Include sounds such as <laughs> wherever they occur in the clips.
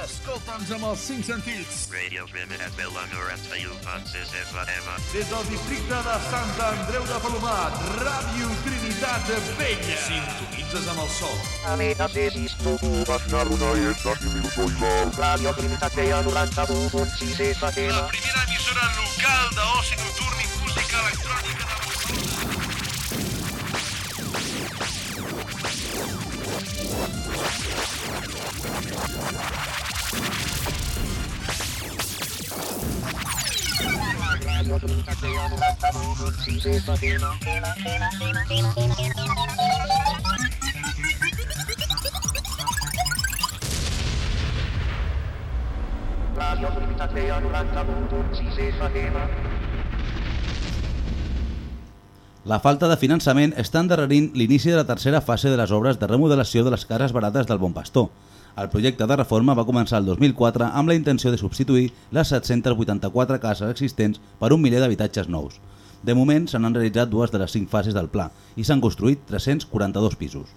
Escolta'ns amb els cinc sentits. Radio at Villa 91.6 FM. Des del districte de Sant Andreu de Palomat, Ràdio Trinitat de Vella. Sintonitzes amb el sol. La primera emissora local d'oci nocturn i música electrònica de La falta de finançament està endarrerint l'inici de la tercera fase de les obres de remodelació de les cases barates del Bon Pastor. El projecte de reforma va començar el 2004 amb la intenció de substituir les 784 cases existents per un miler d'habitatges nous. De moment s'han realitzat dues de les cinc fases del pla i s'han construït 342 pisos.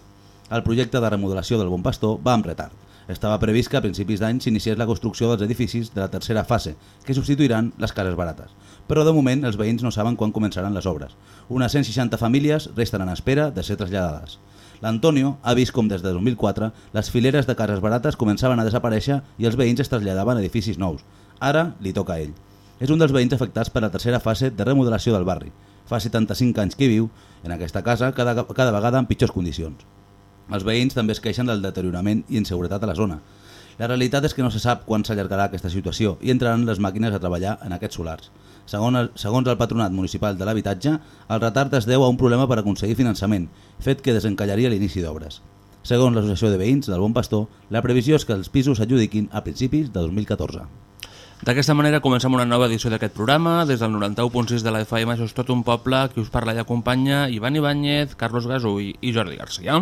El projecte de remodelació del Bon Pastor va amb retard. Estava previst que a principis d'any s'iniciés la construcció dels edificis de la tercera fase, que substituiran les cases barates. Però de moment els veïns no saben quan començaran les obres. Unes 160 famílies resten en espera de ser traslladades. L'Antonio ha vist com des de 2004 les fileres de cases barates començaven a desaparèixer i els veïns es traslladaven a edificis nous. Ara li toca a ell. És un dels veïns afectats per la tercera fase de remodelació del barri. Fa 75 anys que viu en aquesta casa cada, cada vegada en pitjors condicions. Els veïns també es queixen del deteriorament i inseguretat a la zona. La realitat és que no se sap quan s'allargarà aquesta situació i entraran les màquines a treballar en aquests solars. Segons el, segons el Patronat Municipal de l'Habitatge, el retard es deu a un problema per aconseguir finançament, fet que desencallaria l'inici d'obres. Segons l'Associació de Veïns del Bon Pastor, la previsió és que els pisos s'adjudiquin a principis de 2014. D'aquesta manera comencem una nova edició d'aquest programa. Des del 91.6 de la FM, això és tot un poble, qui us parla i acompanya Ivan Ibáñez, Carlos Gasull i Jordi Garcia.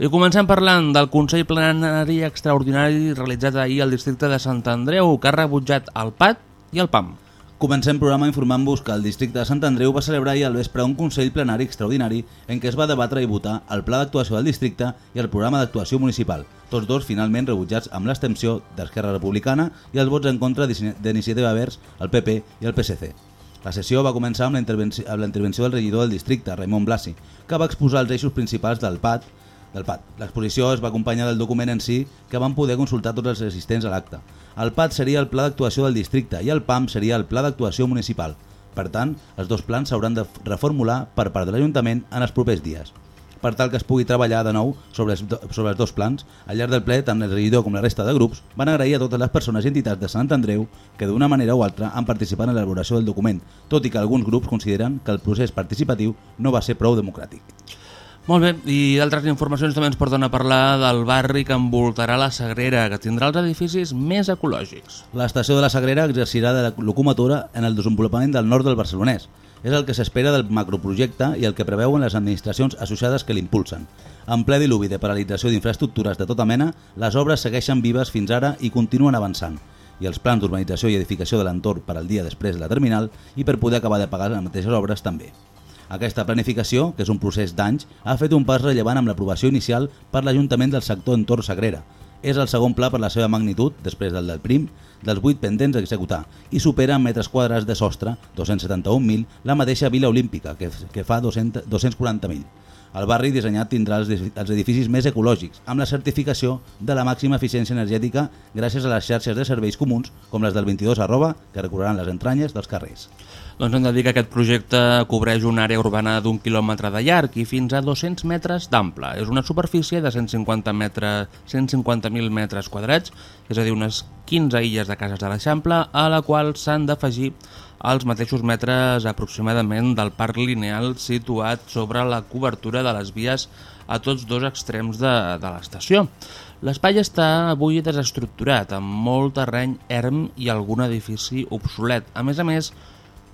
I comencem parlant del Consell Plenari Extraordinari realitzat ahir al districte de Sant Andreu, que ha rebutjat el PAT i el PAM. Comencem programa informant-vos que el districte de Sant Andreu va celebrar ahir al vespre un Consell Plenari Extraordinari en què es va debatre i votar el Pla d'Actuació del districte i el Programa d'Actuació Municipal, tots dos finalment rebutjats amb l'extensió d'Esquerra Republicana i els vots en contra d'Iniciativa Verds, el PP i el PSC. La sessió va començar amb la, intervenció, amb la intervenció del regidor del districte, Raimon Blasi, que va exposar els eixos principals del PAT del PAT. L'exposició es va acompanyar del document en si que van poder consultar tots els assistents a l'acte. El PAT seria el Pla d'Actuació del districte i el PAM seria el Pla d'Actuació municipal. Per tant, els dos plans s'hauran de reformular per part de l'Ajuntament en els propers dies. Per tal que es pugui treballar de nou sobre els, sobre els dos plans, al llarg del ple, tant el regidor com la resta de grups van agrair a totes les persones i entitats de Sant Andreu que d'una manera o altra han participat en l'elaboració del document, tot i que alguns grups consideren que el procés participatiu no va ser prou democràtic. Molt bé, i d'altres informacions també ens porten a parlar del barri que envoltarà la Sagrera, que tindrà els edificis més ecològics. L'estació de la Sagrera exercirà de locomotora en el desenvolupament del nord del barcelonès. És el que s'espera del macroprojecte i el que preveuen les administracions associades que l'impulsen. En ple diluvi de paralització d'infraestructures de tota mena, les obres segueixen vives fins ara i continuen avançant i els plans d'urbanització i edificació de l'entorn per al dia després de la terminal i per poder acabar de pagar les mateixes obres també. Aquesta planificació, que és un procés d'anys, ha fet un pas rellevant amb l'aprovació inicial per l'Ajuntament del sector entorn Sagrera. És el segon pla per la seva magnitud, després del del prim, dels 8 pendents a executar, i supera en metres quadrats de sostre, 271.000, la mateixa Vila Olímpica, que, que fa 200 240.000. El barri dissenyat tindrà els, els edificis més ecològics, amb la certificació de la màxima eficiència energètica gràcies a les xarxes de serveis comuns, com les del 22 arroba, que recorreran les entranyes dels carrers. Doncs hem de dir que aquest projecte cobreix una àrea urbana d'un quilòmetre de llarg i fins a 200 metres d'ample. És una superfície de 150.000 metres, 150 metres quadrats, és a dir, unes 15 illes de cases de l'Eixample, a la qual s'han d'afegir als mateixos metres aproximadament del parc lineal situat sobre la cobertura de les vies a tots dos extrems de, de l'estació. L'espai està avui desestructurat, amb molt terreny erm i algun edifici obsolet. A més a més,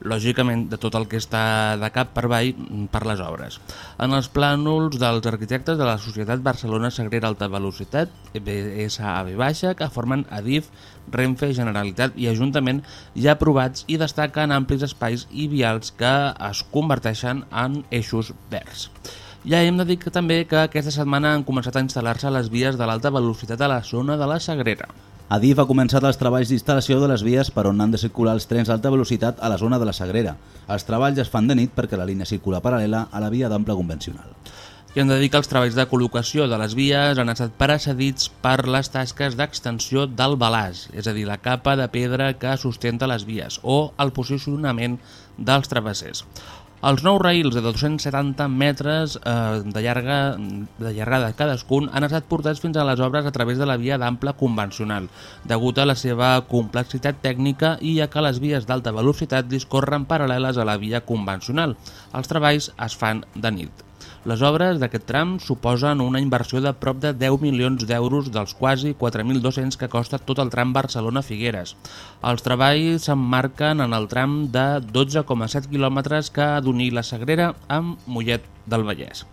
lògicament, de tot el que està de cap per avall per les obres. En els plànols dels arquitectes de la Societat Barcelona Sagrera Alta Velocitat, BSAB baixa, que formen Adif, Renfe, Generalitat i Ajuntament, ja aprovats i destaquen amplis espais i vials que es converteixen en eixos verds. Ja hem de dir que també que aquesta setmana han començat a instal·lar-se les vies de l'alta velocitat a la zona de la Sagrera. Adif ha començat els treballs d'instal·lació de les vies per on han de circular els trens d'alta velocitat a la zona de la Sagrera. Els treballs es fan de nit perquè la línia circula paral·lela a la via d'ample convencional. I hem de dir que els treballs de col·locació de les vies han estat precedits per les tasques d'extensió del balàs, és a dir, la capa de pedra que sustenta les vies, o el posicionament dels travessers. Els nous raïls de 270 metres eh, de, llarga, de llargada cadascun han estat portats fins a les obres a través de la via d'ample convencional, degut a la seva complexitat tècnica i a que les vies d'alta velocitat discorren paral·leles a la via convencional. Els treballs es fan de nit. Les obres d'aquest tram suposen una inversió de prop de 10 milions d'euros dels quasi 4.200 que costa tot el tram Barcelona-Figueres. Els treballs s'emmarquen en el tram de 12,7 quilòmetres que d'unir la Sagrera amb Mollet del Vallès.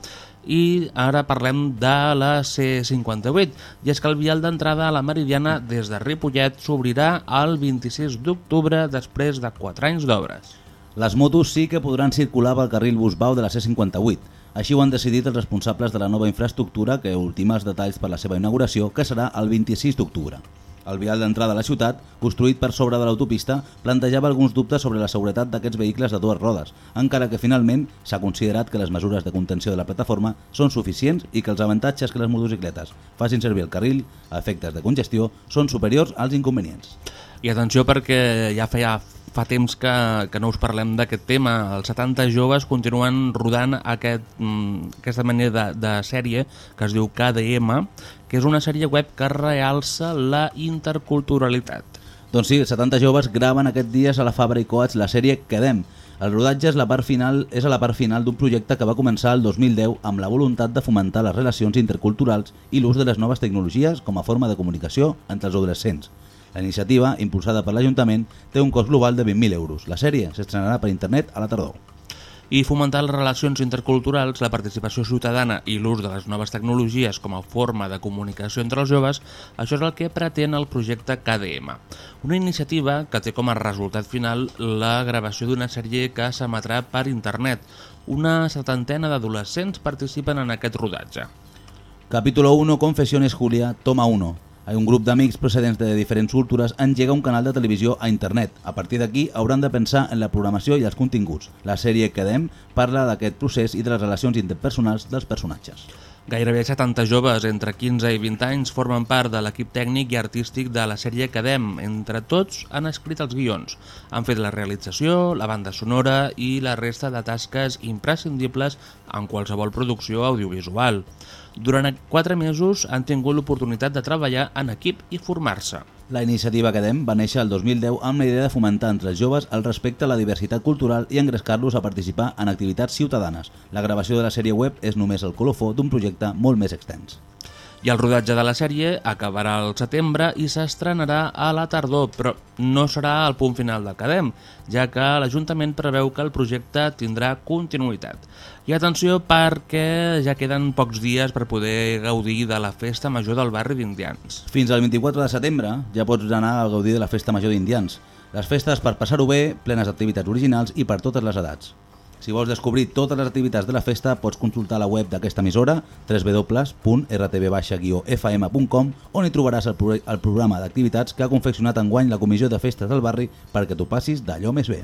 I ara parlem de la C58, i és que el vial d'entrada a la Meridiana des de Ripollet s'obrirà el 26 d'octubre després de 4 anys d'obres. Les motos sí que podran circular pel carril Busbau de la C58, així ho han decidit els responsables de la nova infraestructura que ultima els detalls per la seva inauguració, que serà el 26 d'octubre. El vial d'entrada a la ciutat, construït per sobre de l'autopista, plantejava alguns dubtes sobre la seguretat d'aquests vehicles de dues rodes, encara que finalment s'ha considerat que les mesures de contenció de la plataforma són suficients i que els avantatges que les motocicletes facin servir el carril a efectes de congestió són superiors als inconvenients. I atenció perquè ja feia fa temps que, que no us parlem d'aquest tema. Els 70 joves continuen rodant aquest, mm, aquesta manera de, de sèrie que es diu KDM, que és una sèrie web que realça la interculturalitat. Doncs sí, els 70 joves graven aquest dies a la Fabra i Coats la sèrie Quedem. El rodatge és, la part final, és a la part final d'un projecte que va començar el 2010 amb la voluntat de fomentar les relacions interculturals i l'ús de les noves tecnologies com a forma de comunicació entre els adolescents. La iniciativa, impulsada per l'Ajuntament, té un cost global de 20.000 euros. La sèrie s'estrenarà per internet a la tardor. I fomentar les relacions interculturals, la participació ciutadana i l'ús de les noves tecnologies com a forma de comunicació entre els joves, això és el que pretén el projecte KDM. Una iniciativa que té com a resultat final la gravació d'una sèrie que s'emetrà per internet. Una setantena d'adolescents participen en aquest rodatge. Capítulo 1, Confesiones Julia, toma 1. Un grup d'amics procedents de diferents cultures engega un canal de televisió a internet. A partir d'aquí hauran de pensar en la programació i els continguts. La sèrie Quedem parla d'aquest procés i de les relacions interpersonals dels personatges. Gairebé 70 joves entre 15 i 20 anys formen part de l'equip tècnic i artístic de la sèrie Cadem. Entre tots han escrit els guions, han fet la realització, la banda sonora i la resta de tasques imprescindibles en qualsevol producció audiovisual. Durant 4 mesos han tingut l'oportunitat de treballar en equip i formar-se. La iniciativa Quedem va néixer el 2010 amb la idea de fomentar entre els joves el respecte a la diversitat cultural i engrescar-los a participar en activitats ciutadanes. La gravació de la sèrie web és només el colofó d'un projecte molt més extens. I el rodatge de la sèrie acabarà al setembre i s'estrenarà a la tardor, però no serà el punt final del Cadem, ja que l'Ajuntament preveu que el projecte tindrà continuïtat. I atenció perquè ja queden pocs dies per poder gaudir de la festa major del barri d'Indians. Fins al 24 de setembre ja pots anar a gaudir de la festa major d'Indians. Les festes per passar-ho bé, plenes d'activitats originals i per totes les edats. Si vols descobrir totes les activitats de la festa, pots consultar la web d'aquesta emissora, www.rtb-fm.com, on hi trobaràs el, pro el programa d'activitats que ha confeccionat enguany la Comissió de Festes del Barri perquè t'ho passis d'allò més bé.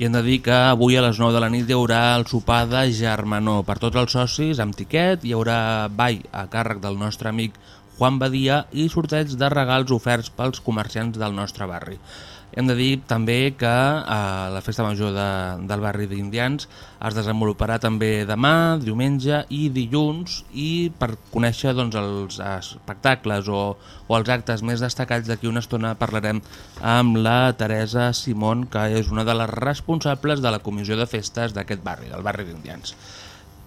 I hem de dir que avui a les 9 de la nit hi haurà el sopar de germanor per tots els socis amb tiquet, hi haurà ball a càrrec del nostre amic Juan Badia i sorteig de regals oferts pels comerciants del nostre barri. Hem de dir també que eh, la festa major de, del barri d'Indians es desenvoluparà també demà, diumenge i dilluns i per conèixer doncs, els espectacles o, o els actes més destacats d'aquí una estona parlarem amb la Teresa Simón, que és una de les responsables de la comissió de festes d'aquest barri, del barri d'Indians.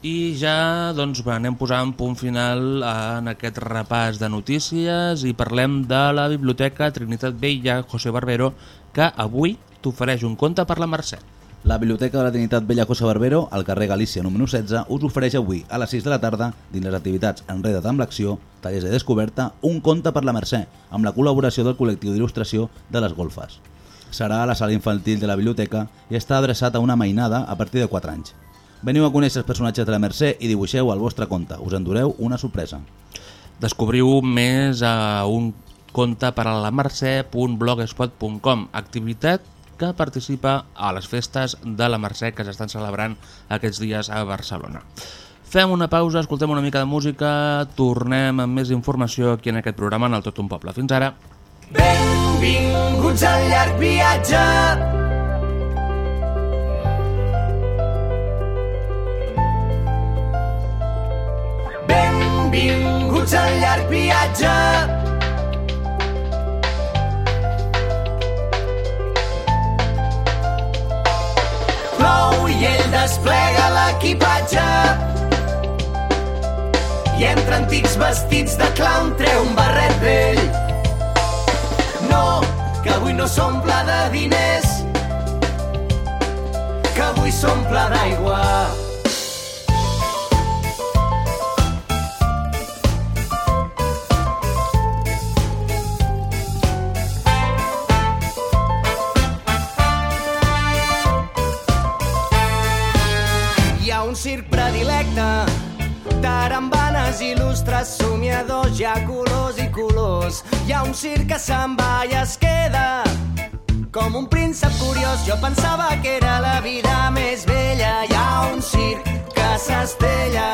I ja doncs, anem posant punt final en aquest repàs de notícies i parlem de la Biblioteca Trinitat Vella José Barbero que avui t'ofereix un conte per la Mercè. La Biblioteca de la Trinitat Vella José Barbero, al carrer Galícia número 16, us ofereix avui a les 6 de la tarda, dins les activitats Enreda't amb l'acció, tallers de descoberta, un conte per la Mercè, amb la col·laboració del col·lectiu d'il·lustració de les Golfes. Serà a la sala infantil de la biblioteca i està adreçat a una mainada a partir de 4 anys. Veniu a conèixer els personatges de la Mercè i dibuixeu el vostre conte. Us endureu una sorpresa. Descobriu més a un conte per a la mercè.blogspot.com, activitat que participa a les festes de la Mercè que s'estan celebrant aquests dies a Barcelona. Fem una pausa, escoltem una mica de música, tornem amb més informació aquí en aquest programa en el Tot un Poble. Fins ara. Benvinguts al llarg viatge. Benvinguts al llarg viatge. Plou i ell desplega l'equipatge. I entre antics vestits de clown treu un barret vell. No, que avui no s'omple de diners, que avui s'omple d'aigua. Circ predilecte, tarambanes il·lustres, somiadors, hi ha colors i colors. Hi ha un circ que se'n va i es queda com un príncep curiós. Jo pensava que era la vida més vella. Hi ha un circ que s'estella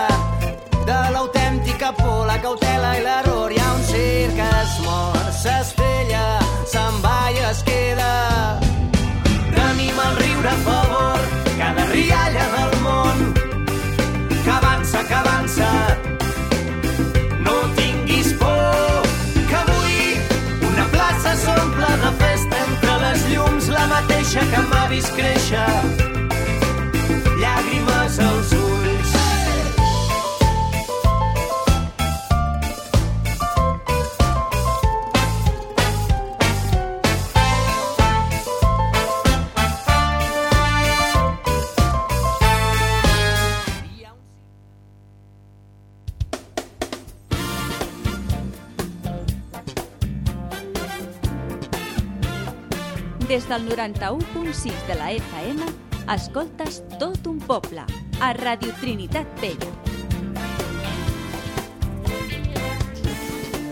de l'autèntica por, la cautela i l'error. Hi ha un circ que es mor, s'estella, se'n va i es queda. Tenim el riure a favor, cada rialla del món que avança. No tinguis por, que avui una plaça s'omple de festa entre les llums, la mateixa que m'ha vist créixer. Del 91.6 de la FM, escoltes tot un poble, a Radio Trinitat Vella.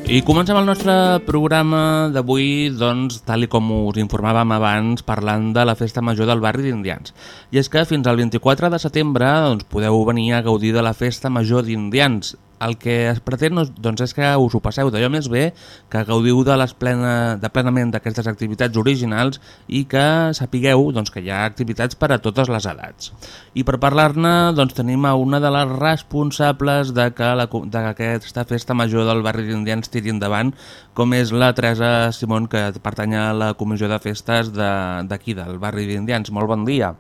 I comencem el nostre programa d'avui, doncs, tal i com us informàvem abans, parlant de la Festa Major del barri d'Indians. I és que fins al 24 de setembre doncs, podeu venir a gaudir de la Festa Major d'Indians. El que es pretén doncs, és que us ho passeu d'allò més bé, que gaudiu de, les plena, de plenament d'aquestes activitats originals i que sapigueu doncs, que hi ha activitats per a totes les edats. I per parlar-ne doncs, tenim a una de les responsables de que la, de que aquesta festa major del barri d'Indians tiri endavant, com és la Teresa Simón, que pertany a la comissió de festes d'aquí, de, del barri d'Indians. Molt bon dia.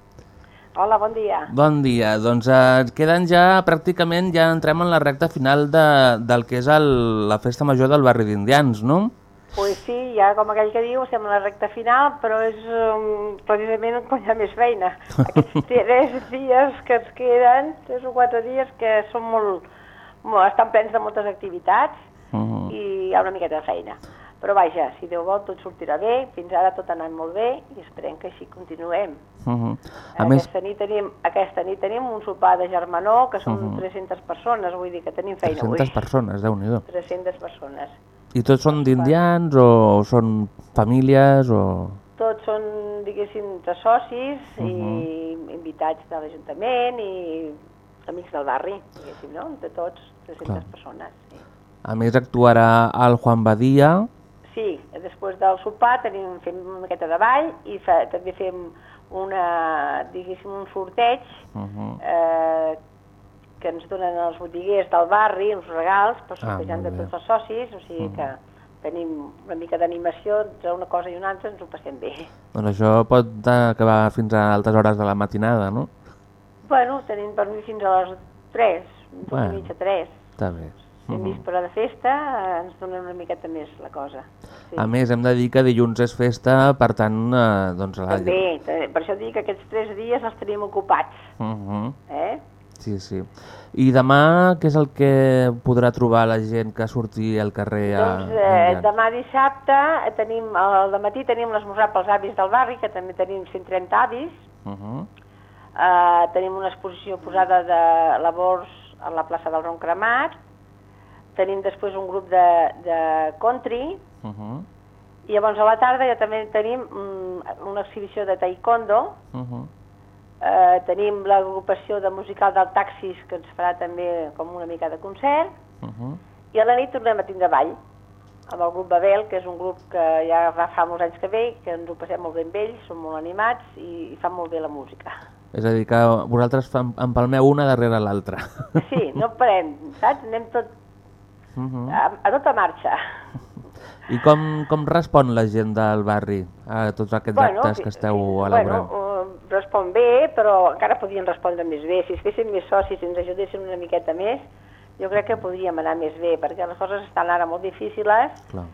Hola, bon dia. Bon dia, doncs eh, queden ja pràcticament, ja entrem en la recta final de, del que és el, la festa major del barri d'Indians, no? Pues sí, ja com aquell que diu, estem a la recta final, però és um, precisament quan hi ha més feina. <laughs> Aquests tres dies que ens queden, tres o quatre dies que són molt, molt estan plens de moltes activitats Uh -huh. i hi ha una miqueta de feina. Però vaja, si Déu vol, tot sortirà bé, fins ara tot ha anat molt bé i esperem que així continuem. Uh -huh. A més, aquesta, nit tenim, aquesta nit tenim un sopar de germanor, que són 300 persones, vull dir que tenim feina 300 avui. persones, déu nhi 300 persones. I tots són d'indians o són famílies o... Tots són, diguéssim, de socis Mhm. i invitats de l'Ajuntament i amics del barri, diguéssim, no? De tots, 300 Clar. persones. Sí. A més actuarà el Juan Badia, sí, després del sopar tenim, fem una miqueta de ball i fa, també fem una, diguéssim, un sorteig Uh -huh. eh, que ens donen els botiguers del barri, uns regals, per Ah, sortejant de molt bé. tots els socis, o sigui que tenim una mica d'animació entre una cosa i una altra, ens ho passem bé. Doncs això pot acabar fins a altes hores de la matinada, no? Bueno, tenim per mi fins a les 3, dos Bueno. mitja 3. Està bé. En víspera de festa eh, ens donen una miqueta més la cosa. Sí. A més, hem de dir que dilluns és festa, per tant, eh, doncs... La... També, te- per això dic que aquests tres dies els tenim ocupats. Uh -huh. Eh? Sí, sí. I demà, què és el que podrà trobar la gent que surti al carrer a... Doncs eh, demà dissabte eh, tenim, al matí tenim l'esmorzar pels avis del barri, que també tenim 130 avis. Uh -huh. Eh, tenim una exposició posada de labors a la plaça del Ron Cremat. Tenim després un grup de, de country. Uh -huh. I llavors a la tarda ja també tenim mm, una exhibició de taekwondo. Uh -huh. Eh, tenim l'agrupació de musical del Taxis, que ens farà també com una mica de concert. Uh -huh. I a la nit tornem a tindre ball amb el grup Babel, que és un grup que ja fa, fa molts anys que ve, que ens ho passem molt bé amb ells, són molt animats i, i fan molt bé la música. És a dir, que vosaltres empalmeu una darrere l'altra. Sí, no parem, saps? Anem tot Uh -huh. a, a tota marxa. I com, com respon la gent del barri a tots aquests actes que esteu elaborant? Bueno, uh, respon bé, però encara podrien respondre més bé. Si es fessin més socis i ens ajudessin una miqueta més, jo crec que podríem anar més bé, perquè les coses estan ara molt difícils Clar.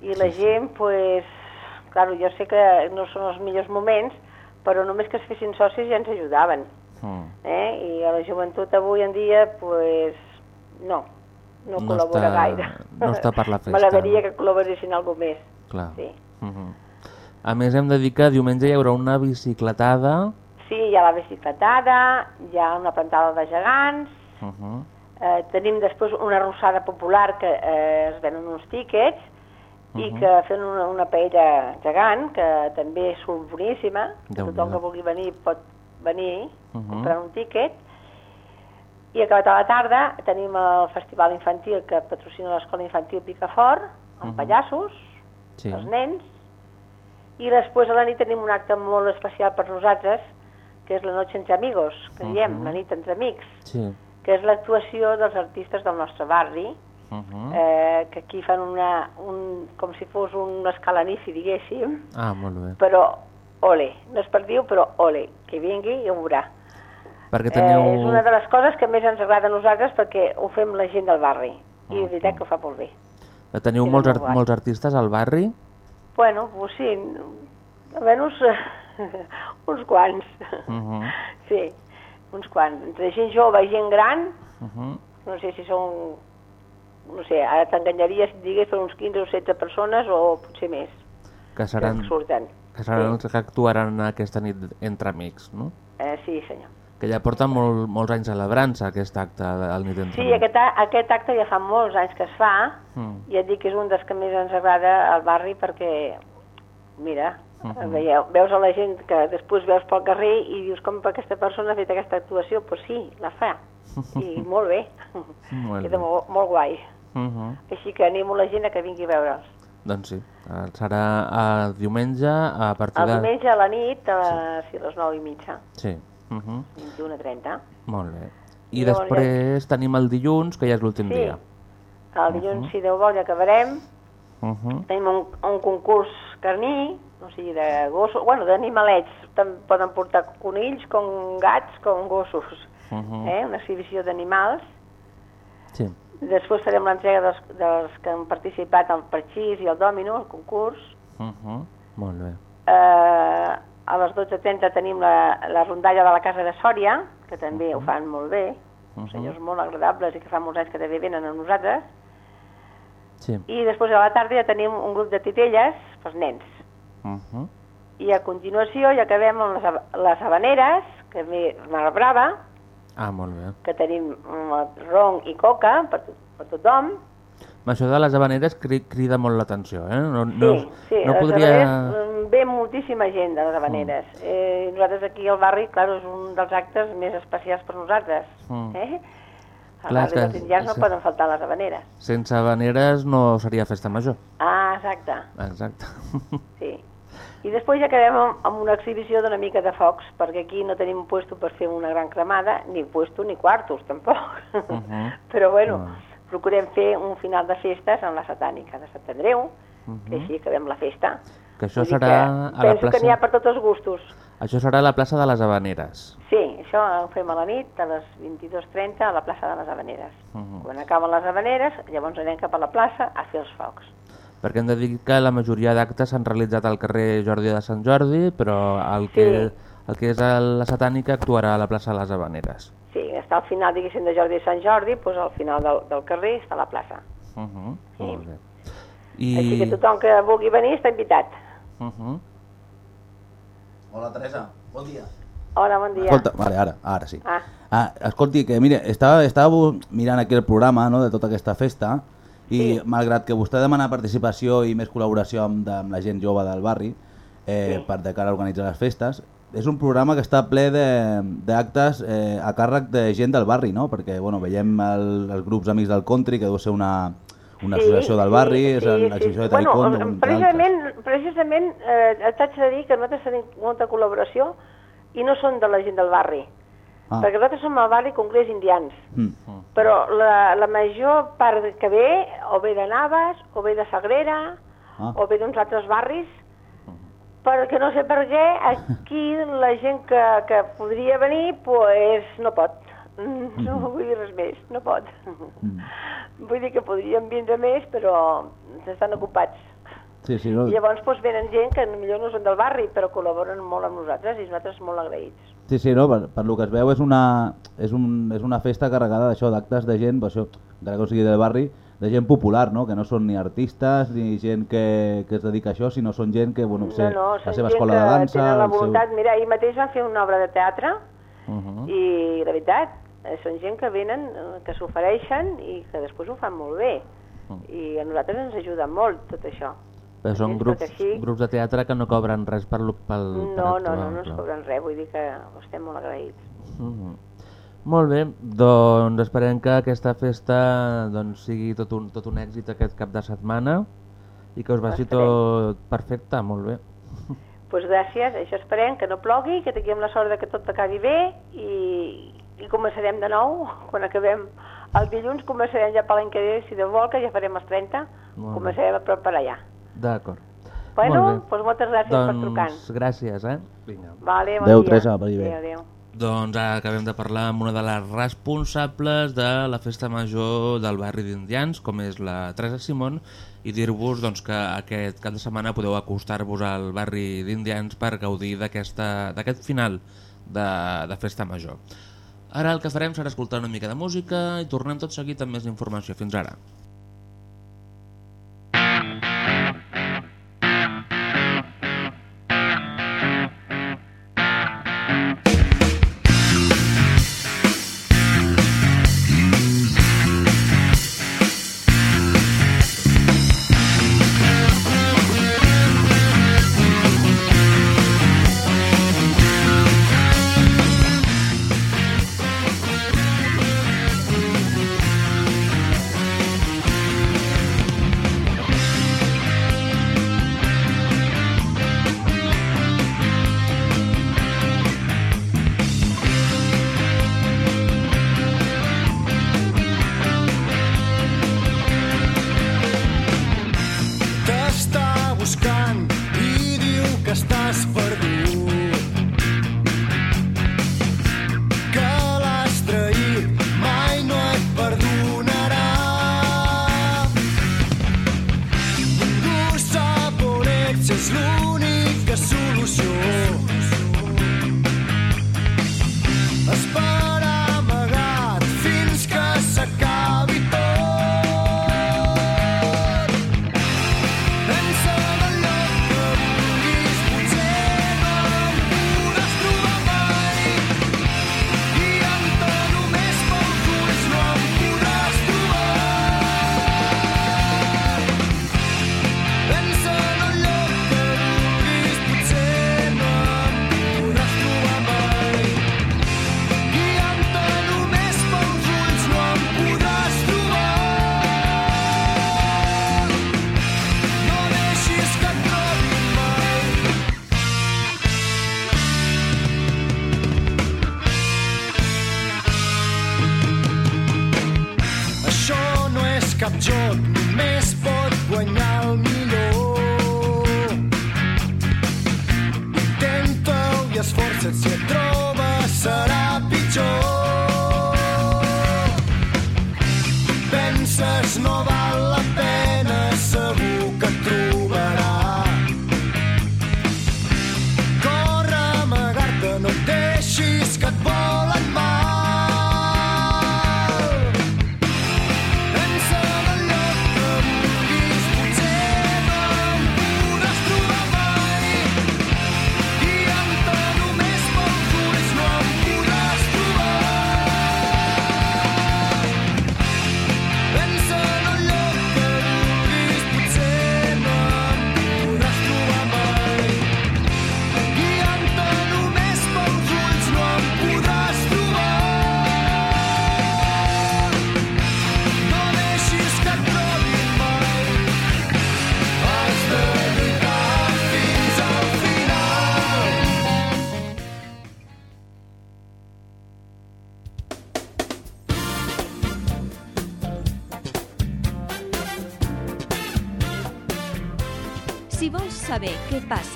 i la gent, pues, claro, jo sé que no són els millors moments, però només que es fessin socis ja ens ajudaven. Mm. Eh? I a la joventut avui en dia, pues, no, no, No col·labora està- gaire. no està per la <laughs> festa. M'agradaria que col·laboressin algú més. Clar. Sí. Uh -huh. A més, hem de dir que diumenge hi haurà una bicicletada. Sí, hi ha la bicicletada, hi ha una plantada de gegants, Uh -huh. eh, tenim després una arrossada popular que eh, es venen uns tíquets i que fent una, una paella gegant, que també surt boníssima, que tothom que vulgui venir pot venir, Mhm. comprar un tíquet. I acabat a la tarda tenim el festival infantil que patrocina l'escola infantil Picafort, amb pallassos, Sí. els nens, i després a la nit tenim un acte molt especial per nosaltres, que és la Noche entre Amigos, que diem, la nit entre amics, Sí. que és l'actuació dels artistes del nostre barri, Uh -huh. eh, que aquí fan una, un, com si fos un escalanici, diguéssim, Ah, molt bé. però ole, no es perdiu, però ole, que vingui i ho veurà. Perquè teniu... Eh, és una de les coses que més ens agrada a nosaltres perquè ho fem la gent del barri, i de veritat que ho fa molt bé. Teniu Queda molts, molt art guai. molts artistes al barri? Bueno, pues sí, almenys <laughs> uns quants. Uh -huh. Sí, uns quants. Entre gent jove i gent gran, Uh -huh. no sé si són, no sé, ara t'enganyaria si digués per uns 15 o 16 persones o potser més Que que seran, surten. que seran els que actuaran aquesta nit entre amics, no? Eh, sí, senyor. Que ja porta molt, molts anys celebrant-se aquest acte al nit entre Sí, aquest, aquest acte ja fa molts anys que es fa Mm. i et dic que és un dels que més ens agrada al barri perquè, mira, Mhm. veieu, veus a la gent que després veus pel carrer i dius com aquesta persona ha fet aquesta actuació, doncs pues sí, la fa. I <laughs> molt bé. Molt Queda bé. molt, molt guai. Uh -huh. Així que animo la gent a que vingui a veure'ls. Doncs sí, eh, serà el diumenge a partir El de... diumenge a la nit, a les, sí. a les 9 i mitja, Sí. Uh -huh. 21 a 30. Molt bé. I Llavors després tenim el dilluns, que ja és l'últim Sí. dia. El dilluns, si Déu vol, ja acabarem. Uh -huh. Tenim un, un concurs carní, o sigui, de gossos, bueno, d'animalets. Poden portar conills, com gats, com gossos. Uh -huh. Eh? Una exhibició d'animals. Sí. Després farem l'entrega dels, dels que han participat al Parxís i al Dòmino, al concurs. Uh -huh. Molt bé. Eh, a les 12.30 tenim la, la rondalla de la Casa de Sòria, que també ho fan molt bé, Uh -huh. senyors molt agradables i que fa molts anys que també venen a nosaltres. Sí. I després a la tarda ja tenim un grup de titelles pels nens. Uh -huh. I a continuació ja acabem amb les, les habaneres, que Mar Brava, Ah, molt bé. que tenim mm, ron i coca per, per tothom. Això de les habaneres cri crida molt l'atenció, eh? No, Sí, no, sí, no les podria... mm, ve moltíssima gent de les habaneres. Mm. Eh, nosaltres aquí al barri, clar, és un dels actes més especials per nosaltres. Mm. Eh? Al Clar, barri que- dels indians no sí. poden faltar les habaneres. Sense habaneres no seria festa major. Ah, exacte, Exacte. sí. I després ja acabem amb, una exhibició d'una mica de focs, perquè aquí no tenim puesto per fer una gran cremada, ni puesto ni quartos, tampoc. Mhm. <laughs> Però bueno, Ah. Procurem fer un final de festes en la satànica de Sant Andreu, que així acabem la festa. Que això Vull serà que a la plaça... que n'hi ha per tots els gustos. Això serà a la plaça de les Habaneres. Sí, això ho fem a la nit, a les 22.30, a la plaça de les Habaneres. Mhm. Quan acaben les Habaneres, llavors anem cap a la plaça a fer els focs. Perquè hem de dir que la majoria d'actes s'han realitzat al carrer Jordi de Sant Jordi, però el que, Sí. el que és la satànica actuarà a la plaça de les Habaneres. Sí, està al final, diguéssim, de Jordi i Sant Jordi, doncs al final del, del carrer està la plaça. Uh -huh. Sí. Molt bé. I... Així que tothom que vulgui venir està invitat. Uh -huh. Hola, Teresa. Bon dia. Hola, bon dia. Escolta, vale, ara, ara sí. Ah, Ah, escolti, que mira, estava, estava mirant aquí el programa no, de tota aquesta festa i Sí. malgrat que vostè demana participació i més col·laboració amb, de, amb la gent jove del barri eh, Sí. per de cara a organitzar les festes, és un programa que està ple de- d'actes eh, a càrrec de gent del barri, no? Perquè bueno, veiem el, els grups Amics del Country, que deu ser una, una sí, associació del barri, sí, és sí, l'associació de sí. Bueno, taekwondo, altres. precisament, precisament eh, t'haig de dir que nosaltres tenim molta col·laboració i no són de la gent del barri. Ah. Perquè nosaltres som al barri Congrés Indians. Mm. Però la, la major part que ve, o ve de Navas, o ve de Sagrera, Ah. o ve d'uns altres barris, perquè no sé per què aquí la gent que, que podria venir pues, no pot. Mm, No vull dir res més, no pot. Vull dir que podrien vindre més, però estan ocupats. Sí, sí, no? I llavors doncs, venen gent que millor no són del barri, però col·laboren molt amb nosaltres i nosaltres molt agraïts. Sí, sí, no, per, per lo que es veu és una, és un, és una festa carregada d'això, d'actes de gent, per això, encara que no sigui del barri, de gent popular, no? que no són ni artistes ni gent que, que es dedica a això, sinó són gent que, bueno, sé, no, no, la seva escola de dansa... tenen la el seu- voluntat. Mira, ahir mateix van fer una obra de teatre Uh -huh. i, de veritat, eh, són gent que venen, eh, que s'ofereixen i que després ho fan molt bé. Mm. I a nosaltres ens ajuda molt tot això. Però són Entens? grups, així- grups de teatre que no cobren res per, pel, per No, no, no, no ens cobren res, vull dir que estem molt agraïts. Mhm. Molt bé, doncs esperem que aquesta festa doncs, sigui tot un, tot un èxit aquest cap de setmana i que us vagi Esperem. tot perfecte, molt bé. Doncs pues gràcies, això esperem, que no plogui, que tinguem la sort de que tot acabi bé i, i començarem de nou, quan acabem el dilluns, començarem ja per l'any que ve, si Déu vol, que ja farem els 30, Molt bé. començarem a preparar ja. D'acord. Bueno, Molt doncs moltes gràcies per trucant. Doncs gràcies, eh? Vinga. Vale, bon Adéu, dia. Teresa, bé. Adéu, adéu. Doncs acabem de parlar amb una de les responsables de la festa major del barri d'Indians, com és la Teresa Simón, i dir-vos doncs, que aquest cap de setmana podeu acostar-vos al barri d'Indians per gaudir d'aquest final de, de festa major. Ara el que farem serà escoltar una mica de música i tornem tot seguit amb més informació. Fins ara. Thank esforça't, si et trobes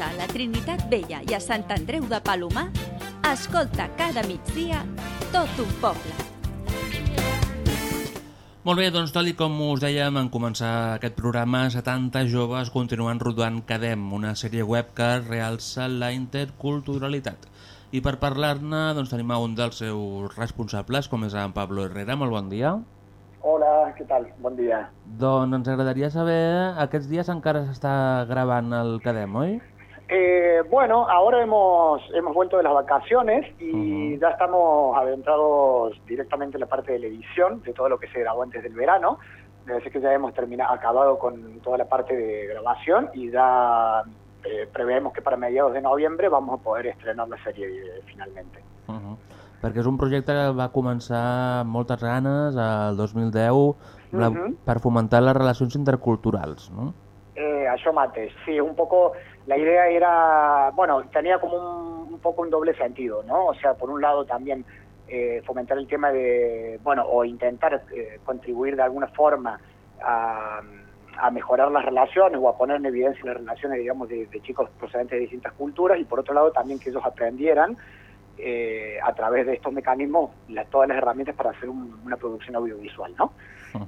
què passa a la Trinitat Vella i a Sant Andreu de Palomar, escolta cada migdia tot un poble. Molt bé, doncs tal i com us dèiem en començar aquest programa, 70 joves continuen rodant Cadem, una sèrie web que realça la interculturalitat. I per parlar-ne doncs, tenim a un dels seus responsables, com és en Pablo Herrera. Molt bon dia. Hola, ¿qué tal? Buen día. Doncs ens agradaria saber, aquests dies encara s'està gravant el Cadem, oi? Eh, bueno, ahora hemos, hemos vuelto de las vacaciones y ya estamos adentrados directamente en la parte de la edición de todo lo que se grabó antes del verano. Debe ser que ya hemos terminado, acabado con toda la parte de grabación y ya eh, preveemos que para mediados de noviembre vamos a poder estrenar la serie eh, finalmente. Uh -huh. Perquè és un projecte que va començar amb moltes ganes el 2010 la- Mhm. per fomentar les relacions interculturals, no? Això mateix, sí, un poco la idea era, bueno, tenía como un, poco un doble sentido, ¿no? O sea, por un lado también eh, fomentar el tema de, bueno, o intentar eh, contribuir de alguna forma a, mejorar las relaciones o a poner en evidencia las relaciones, digamos, de, de chicos procedentes de distintas culturas y por otro lado también que ellos aprendieran eh, a través de estos mecanismos la- todas las herramientas para hacer un- una producción audiovisual, ¿no?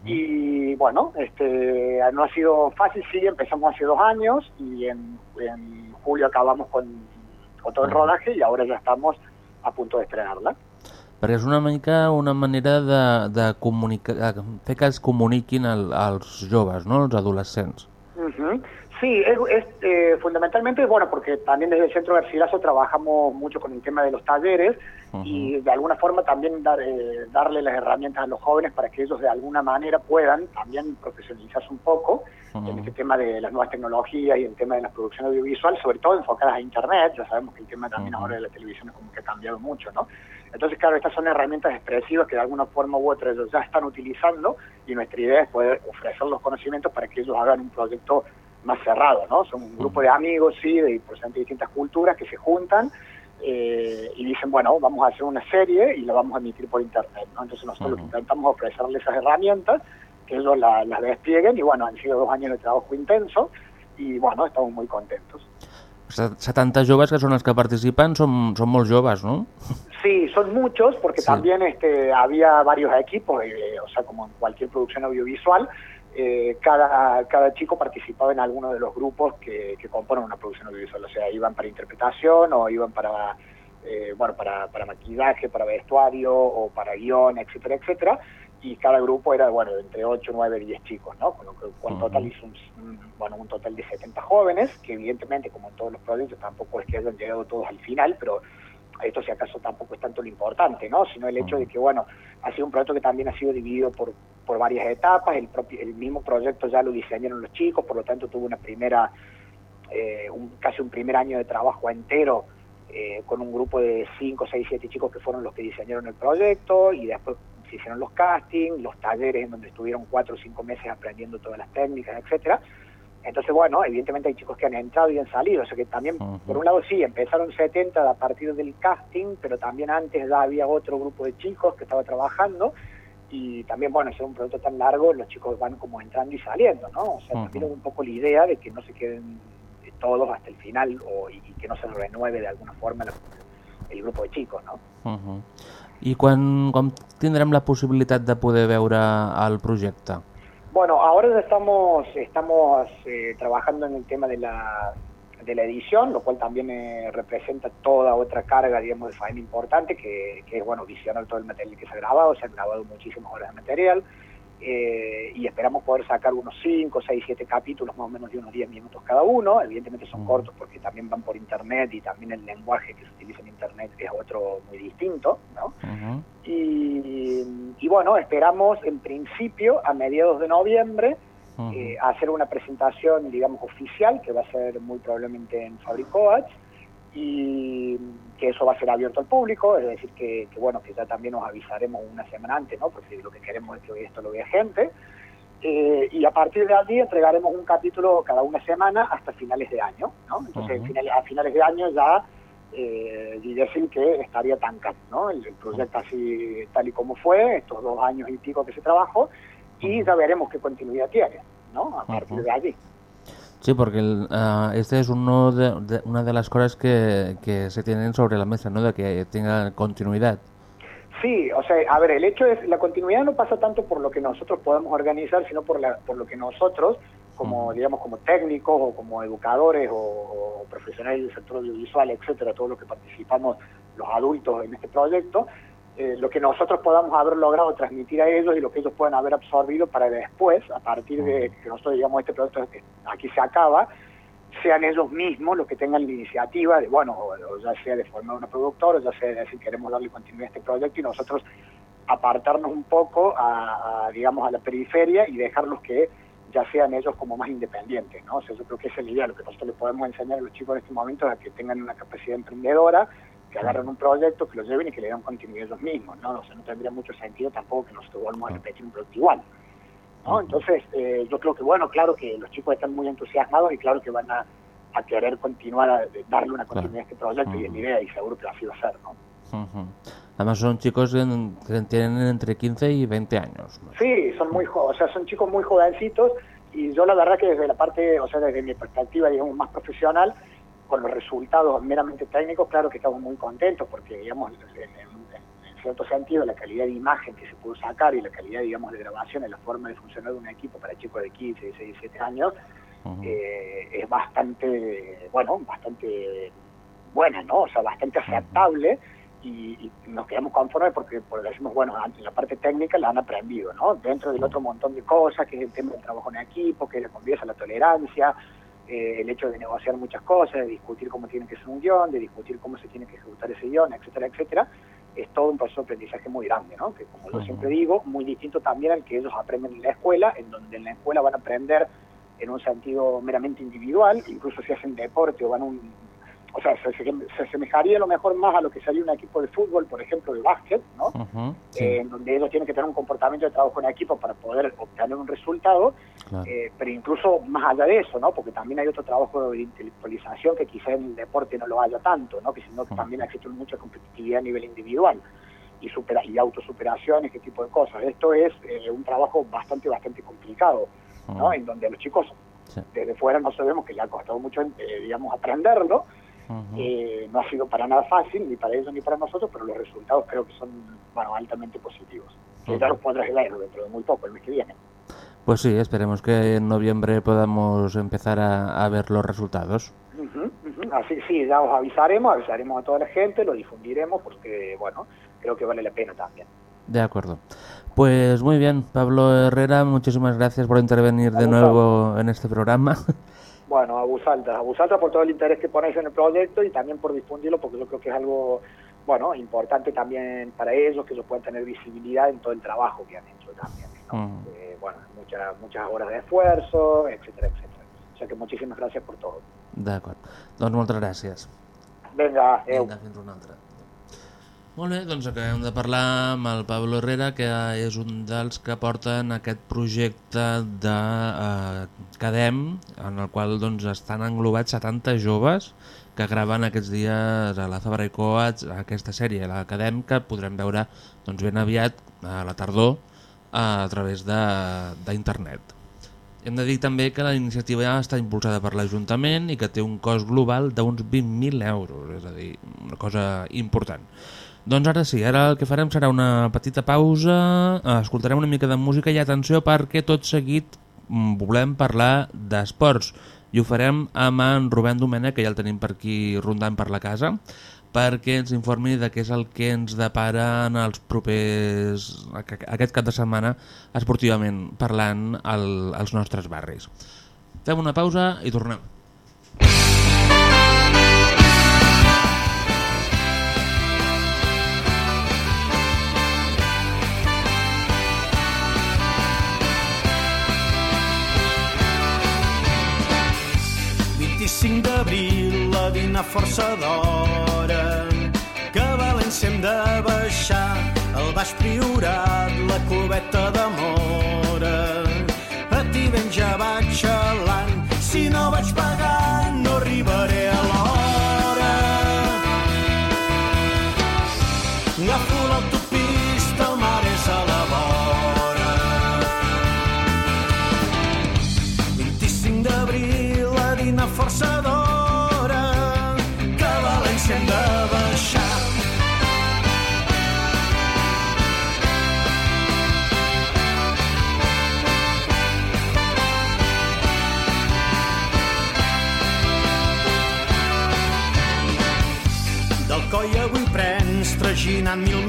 Y bueno, este, no ha sido fácil, sí, empezamos hace dos años y en, en julio acabamos con, con todo el rodaje y ahora ya estamos a punto de estrenarla. Perquè és una mica una manera de, de, comunicar, de fer que es comuniquin el, als joves, no? els adolescents. Ujú. Sí, es, es, eh, fundamentalmente, bueno, porque también desde el Centro Garcilaso trabajamos mucho con el tema de los talleres y de alguna forma también dar, eh, darle las herramientas a los jóvenes para que ellos de alguna manera puedan también profesionalizarse un poco en este tema de las nuevas tecnologías y el tema de la producción audiovisual, sobre todo enfocadas a Internet. Ya sabemos que el tema también ahora de la televisión es como que ha cambiado mucho, ¿no? Entonces, claro, estas son herramientas expresivas que de alguna forma u otra ellos ya están utilizando y nuestra idea es poder ofrecer los conocimientos para que ellos hagan un proyecto más cerrado, ¿no? Son un grupo de amigos, sí, de procedentes de distintas culturas que se juntan eh, y dicen, bueno, vamos a hacer una serie y la vamos a emitir por internet, ¿no? Entonces nosotros lo que intentamos ofrecerles esas herramientas, que ellos la- las desplieguen y bueno, han sido dos años de trabajo intenso y bueno, estamos muy contentos. Se- 70 joves que són els que participen són, són molt joves, no? Sí, son muchos, porque Sí. también este, había varios equipos, eh, o sea, como en cualquier producción audiovisual, eh, cada, cada chico participaba en alguno de los grupos que, que componen una producción audiovisual, o sea, iban para interpretación o iban para, eh, bueno, para, para maquillaje, para vestuario o para guion, etcétera, etcétera, y cada grupo era, bueno, entre 8, 9, 10 chicos, ¿no? Con lo que con total hizo un, un- bueno, un total de 70 jóvenes, que evidentemente, como en todos los proyectos, tampoco es que hayan llegado todos al final, pero esto si acaso tampoco es tanto lo importante, ¿no? Sino el hecho de que, bueno, ha sido un proyecto que también ha sido dividido por, por varias etapas, el, propio, el mismo proyecto ya lo diseñaron los chicos, por lo tanto tuvo una primera, eh, un, casi un primer año de trabajo entero eh, con un grupo de 5, 6, 7 chicos que fueron los que diseñaron el proyecto y después se hicieron los castings, los talleres en donde estuvieron 4 o 5 meses aprendiendo todas las técnicas, etcétera. Entonces, bueno, evidentemente hay chicos que han entrado y han salido, o sea que también, por un lado sí, empezaron 70 a partir del casting, pero también antes ya había otro grupo de chicos que estaba trabajando y también, bueno, ser un proyecto tan largo, los chicos van como entrando y saliendo, ¿no? O sea, también es un poco la idea de que no se queden todos hasta el final o, y, que no se renueve de alguna forma el grupo de chicos, ¿no? Uh -huh. I quan, quan tindrem la possibilitat de poder veure el projecte? Bueno, ahora estamos, estamos eh, trabajando en el tema de la, de la edición, lo cual también eh, representa toda otra carga, digamos, de faena importante, que, que es, bueno, visionar todo el material que se ha grabado, se han grabado muchísimas horas de material, eh, y esperamos poder sacar unos 5, 6, 7 capítulos, más o menos de unos 10 minutos cada uno, evidentemente son Mm. cortos porque también van por internet y también el lenguaje que se utiliza en internet es otro muy distinto, ¿no? Uh -huh. Y, y bueno, esperamos en principio a mediados de noviembre Uh -huh. eh, hacer una presentación, digamos, oficial, que va a ser muy probablemente en Fabricoats, y que eso va a ser abierto al público, es decir, que, que, bueno, que ya también nos avisaremos una semana antes, ¿no? Porque lo que queremos es que esto lo vea gente. Eh, y a partir de allí entregaremos un capítulo cada una semana hasta finales de año, ¿no? Entonces, finales- a finales de año ya eh, y decir que estaría tan caro, ¿no? El, el proyecto así tal y como fue, estos dos años y pico que se trabajó, y ya veremos qué continuidad tiene, ¿no? A partir de allí. Sí, porque el, ah, este es uno de, de- una de las cosas que, que se tienen sobre la mesa, ¿no? De que tenga continuidad. Sí, o sea, a ver, el hecho es, la continuidad no pasa tanto por lo que nosotros podemos organizar, sino por, la, por lo que nosotros, como, digamos, como técnicos o como educadores o, o profesionales del sector audiovisual, etcétera, todos los que participamos, los adultos en este proyecto, eh, lo que nosotros podamos haber logrado transmitir a ellos y lo que ellos puedan haber absorbido para después, a partir de que nosotros digamos este proyecto aquí se acaba, sean ellos mismos los que tengan la iniciativa de, bueno, ya sea de formar una productora, ya sea de decir queremos darle continuidad a este proyecto y nosotros apartarnos un poco a, a, digamos, a la periferia y dejarlos que ya sean ellos como más independientes, ¿no? O sea, yo creo que esa es la idea, lo que nosotros les podemos enseñar a los chicos en este momento es a que tengan una capacidad emprendedora, que agarren un proyecto, que lo lleven y que le den continuidad ellos mismos, ¿no? O sea, no tendría mucho sentido tampoco que nosotros volvamos a repetir un proyecto igual, ¿no? Entonces, eh, yo creo que, bueno, claro que los chicos están muy entusiasmados y claro que van a, a querer continuar a darle una continuidad a este proyecto y es la idea y seguro que así va a ser, ¿no? Además son chicos que tienen entre 15 y 20 años. ¿no? Sí, son muy o sea, son chicos muy jovencitos y yo la verdad que desde la parte, o sea, desde mi perspectiva, digamos, más profesional, con los resultados meramente técnicos, claro que estamos muy contentos porque, digamos, en, en- en cierto sentido, la calidad de imagen que se pudo sacar y la calidad, digamos, de grabación y la forma de funcionar de un equipo para chicos de 15, 16, 17 años eh, es bastante, bueno, bastante buena, ¿no? O sea, bastante aceptable y, y nos quedamos conformes porque, porque decimos, bueno, en la parte técnica la han aprendido, ¿no? Dentro del otro montón de cosas, que es el tema del trabajo en equipo, que es la convivencia, la tolerancia, eh, el hecho de negociar muchas cosas, de discutir cómo tiene que ser un guion, de discutir cómo se tiene que ejecutar ese guion, etcétera, etcétera, es todo un proceso de aprendizaje muy grande, ¿no? Que como yo siempre digo, muy distinto también al que ellos aprenden en la escuela, en donde en la escuela van a aprender en un sentido meramente individual, incluso si hacen deporte o van a un... O sea, se, se, se asemejaría a lo mejor más a lo que sería un equipo de fútbol, por ejemplo, de básquet, ¿no? Sí, Eh, en donde ellos tienen que tener un comportamiento de trabajo en equipo para poder obtener un resultado, claro. eh, pero incluso más allá de eso, ¿no? Porque también hay otro trabajo de intelectualización que quizá en el deporte no lo haya tanto, ¿no? Que sino que también existe mucha competitividad a nivel individual y supera y autosuperación, ese tipo de cosas. Esto es eh, un trabajo bastante, bastante complicado, ¿no? En donde los chicos Sí. desde fuera no sabemos que le ha costado mucho, eh, digamos, aprenderlo. Eh, no ha sido para nada fácil, ni para ellos ni para nosotros, pero los resultados creo que son, bueno, altamente positivos. Que ya Ujú. los podrás ver dentro de muy poco, el mes que viene. Pues sí, esperemos que en noviembre podamos empezar a, a ver los resultados. Así sí, ya os avisaremos, avisaremos a toda la gente, lo difundiremos porque, bueno, creo que vale la pena también. De acuerdo. Pues muy bien, Pablo Herrera, muchísimas gracias por intervenir de nuevo en este programa. <laughs> Bueno, a Busalta, a Busalta por todo el interés que ponéis en el proyecto y también por difundirlo porque yo creo que es algo, bueno, importante también para ellos, que ellos puedan tener visibilidad en todo el trabajo que han hecho también. Eh, bueno, muchas muchas horas de esfuerzo, etcétera, etcétera. O sea que muchísimas gracias por todo. D'acord. Doncs moltes gràcies. Venga, eh, Vinga, fins una altra. Molt bé, doncs acabem de parlar amb el Pablo Herrera, que és un dels que porten aquest projecte de eh, Cadem, en el qual doncs, estan englobats 70 joves que graven aquests dies a la Fabra i Coats aquesta sèrie, la Cadem, que podrem veure doncs, ben aviat a la tardor a través d'internet. Hem de dir també que la iniciativa està impulsada per l'Ajuntament i que té un cost global d'uns 20.000 euros, és a dir, una cosa important. Doncs ara sí, ara el que farem serà una petita pausa, eh, escoltarem una mica de música i atenció perquè tot seguit mm, volem parlar d'esports i ho farem amb en Rubén Domènech, que ja el tenim per aquí rondant per la casa, perquè ens informi de què és el que ens depara en els propers, aqu- aquest cap de setmana esportivament parlant al, als nostres barris. Fem una pausa i tornem. Mira 25 d'abril a dinar força d'hora que a València hem de baixar el Baix Priorat, la cubeta de mora a ti ben ja vaig xalant si no vaig pagar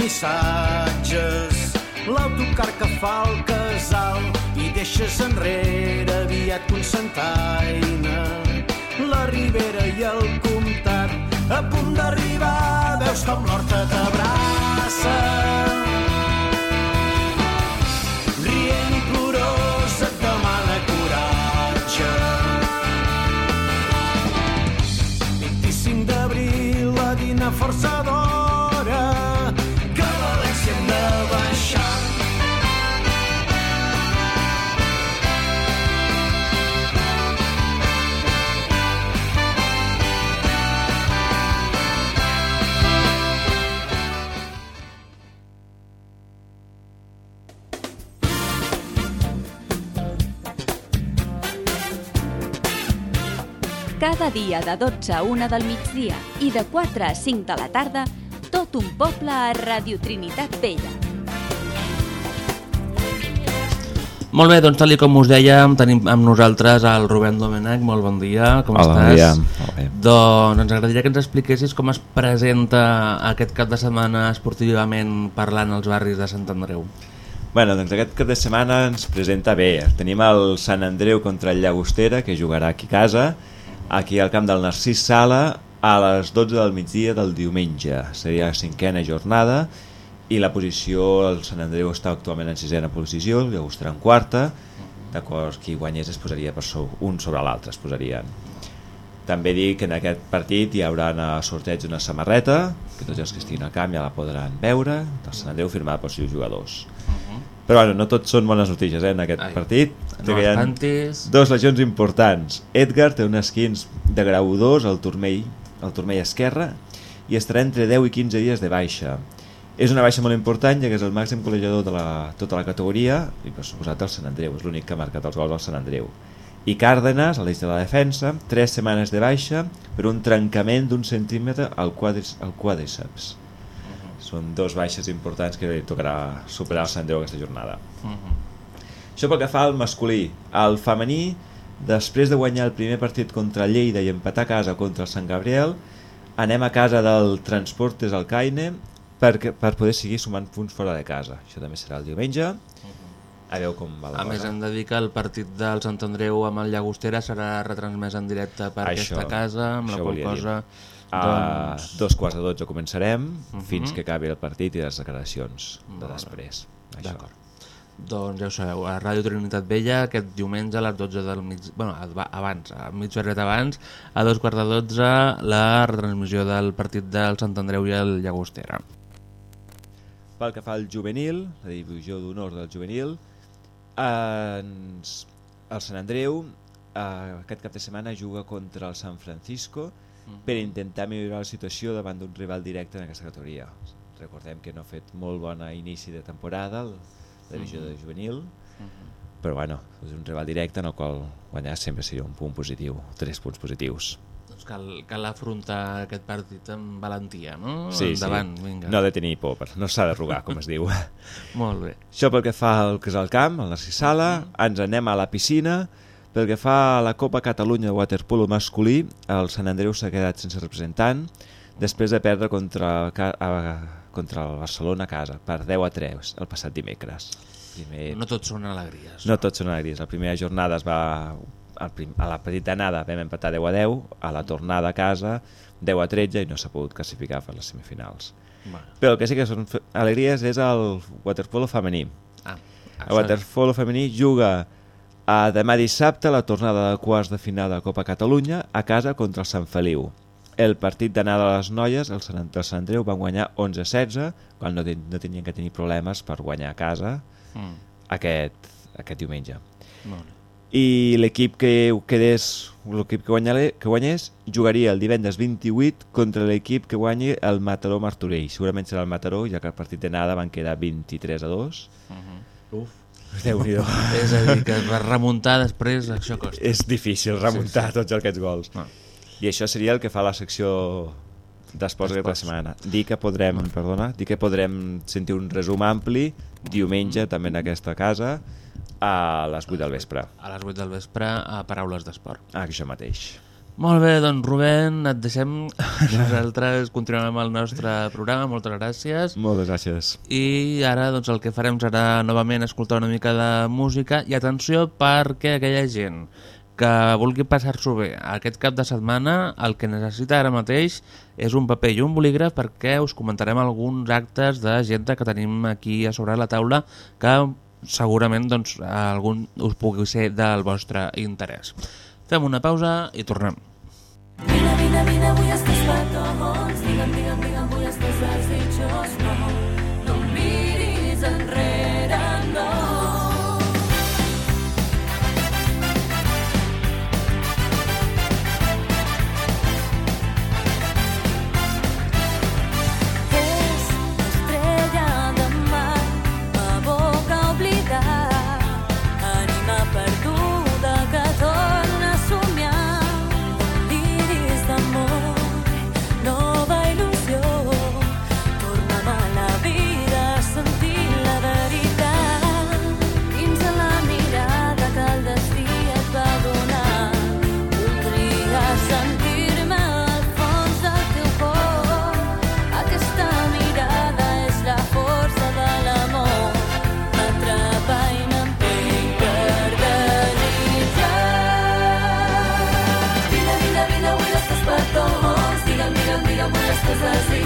missatges. L'autocar que fa el casal i deixes enrere aviat Constantaina la Ribera i el Comtat a punt d'arribar veus com l'horta t'abraça Cada dia de 12 a 1 del migdia i de 4 a 5 de la tarda, tot un poble a Radio Trinitat Vella. Molt bé, doncs tal com us dèiem, tenim amb nosaltres el Rubén Domènech. Molt bon dia, com Hola, bon estàs? dia. Molt bé. Doncs ens agradaria que ens expliquessis com es presenta aquest cap de setmana esportivament parlant als barris de Sant Andreu. Bueno, doncs aquest cap de setmana ens presenta bé. Tenim el Sant Andreu contra el Llagostera, que jugarà aquí a casa, aquí al camp del Narcís Sala, a les 12 del migdia del diumenge. Seria la cinquena jornada i la posició, el Sant Andreu està actualment en sisena posició, el Llagostera en quarta, d'acord, qui guanyés es posaria per so, un sobre l'altre, es posarien. També dic que en aquest partit hi haurà a sorteig una samarreta, que tots els que estiguin al camp ja la podran veure, del Sant Andreu firmada pels seus jugadors. Però bueno, no tot són bones notícies eh, en aquest Ai, partit. no hi ha espantis. Dos legions importants. Edgar té un esquins de grau 2 al turmell, al turmell esquerre i estarà entre 10 i 15 dies de baixa. És una baixa molt important ja que és el màxim col·legiador de la, tota la categoria i per suposat el Sant Andreu, és l'únic que ha marcat els gols al Sant Andreu. I Càrdenas, a l'eix de la defensa, 3 setmanes de baixa per un trencament d'un centímetre al, quadris, al. Són dos baixes importants que tocarà superar el Sant Andreu aquesta jornada. Això pel que fa al masculí. El femení, després de guanyar el primer partit contra Lleida i empatar a casa contra el Sant Gabriel, anem a casa del Transportes al Caine per, per poder seguir sumant punts fora de casa. Això també serà el diumenge. A veure com va la A més, cosa. hem de dir que el partit del Sant Andreu amb el Llagostera serà retransmès en directe per Això- aquesta casa, amb la qual volia dir. A doncs, dos quarts de dotze començarem Mhm. fins que acabi el partit i les declaracions de després. D'acord. Doncs ja ho sabeu, a Ràdio Trinitat Vella aquest diumenge a les 12 del mig... Bueno, aba- abans, a mig horret abans, a dos quarts de 12, la retransmissió del partit del Sant Andreu i el Llagostera. Pel que fa al juvenil, la divisió d'honor del juvenil, ens... el Sant Andreu eh, aquest cap de setmana juga contra el San Francisco per intentar millorar la situació davant d'un rival directe en aquesta categoria. Recordem que no ha fet molt bona inici de temporada, de divisió de juvenil, però bueno, és un rival directe en el qual guanyar sempre seria un punt positiu, tres punts positius. Doncs cal, cal afrontar aquest partit amb valentia, no? Sí, Endavant, sí. vinga. No ha de tenir por, no s'ha de rogar, com es diu. <laughs> Molt bé. Això pel que fa al que és el camp, al Narcís Sala, ens anem a la piscina. Pel que fa a la Copa Catalunya de waterpolo masculí, el Sant Andreu s'ha quedat sense representant després de perdre contra, contra el Barcelona a casa per 10 a 3 el passat dimecres. Primer... No tots són alegries. No tots són alegries. La primera jornada es va... prim- A la petita anada vam empatar 10 a 10, a la tornada a casa 10 a 13 i no s'ha pogut classificar per les semifinals. Bueno. Però el que sí que són alegries és el waterpolo femení. Ah, El waterpolo femení juga a demà dissabte la tornada de quarts de final de la Copa Catalunya a casa contra el Sant Feliu. El partit d'anada de les noies, el Sant, el Sant Andreu, van guanyar 11-16, quan no, ten, no tenien que tenir problemes per guanyar a casa Mm. aquest, aquest diumenge. Molt bé. I l'equip que quedés, l'equip que, que guanyés jugaria el divendres 28 contra l'equip que guanyi el Mataró Martorell. Segurament serà el Mataró, ja que el partit d'anada van quedar 23 a 2. Mhm. Uf. Déu-n'hi-do. És a dir, que per remuntar després això costa. És difícil remuntar sí, sí. tots aquests gols. No. I això seria el que fa la secció d'esports de la setmana. Dir que podrem, perdona, dir que podrem sentir un resum ampli diumenge també en aquesta casa a les 8 del vespre. A les 8 del vespre a Paraules d'Esport. Ah, això mateix. Molt bé, doncs Rubén, et deixem. <laughs> Nosaltres continuem amb el nostre programa, moltes gràcies. Moltes gràcies. I ara doncs, el que farem serà novament escoltar una mica de música i atenció perquè aquella gent que vulgui passar-s'ho bé aquest cap de setmana el que necessita ara mateix és un paper i un bolígraf perquè us comentarem alguns actes d'agenda que tenim aquí a sobre la taula que segurament doncs, algun us pugui ser del vostre interès. Fem una pausa i tornem. Vine, vine, vine, vull estàs petons. Digue'm, vull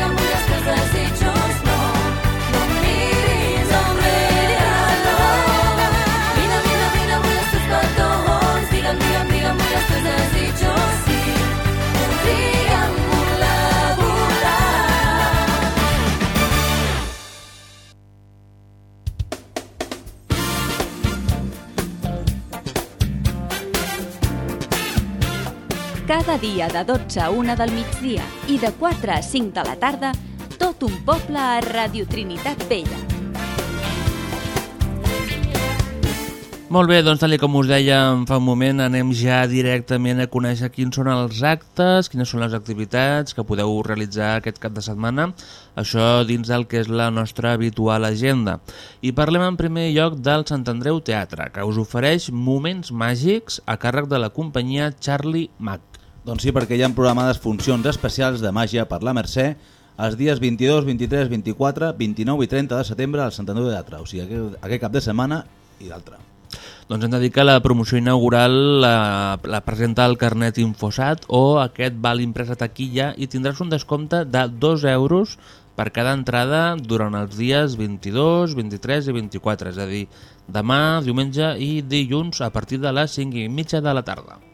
Cada dia de 12 a 1 del migdia i de 4 a 5 de la tarda, tot un poble a Radio Trinitat Vella. Molt bé, doncs tal com us dèiem fa un moment, anem ja directament a conèixer quins són els actes, quines són les activitats que podeu realitzar aquest cap de setmana, això dins del que és la nostra habitual agenda. I parlem en primer lloc del Sant Andreu Teatre, que us ofereix moments màgics a càrrec de la companyia Charlie Mac. Doncs sí, perquè hi ha programades funcions especials de màgia per la Mercè els dies 22, 23, 24, 29 i 30 de setembre al Sant Andreu Teatre, o sigui, aquest, aquest cap de setmana i l'altre. Doncs hem de dir que la promoció inaugural la, la presenta el carnet Infosat o aquest val imprès a taquilla i tindràs un descompte de 2 euros per cada entrada durant els dies 22, 23 i 24, és a dir, demà, diumenge i dilluns a partir de les 5 i mitja de la tarda.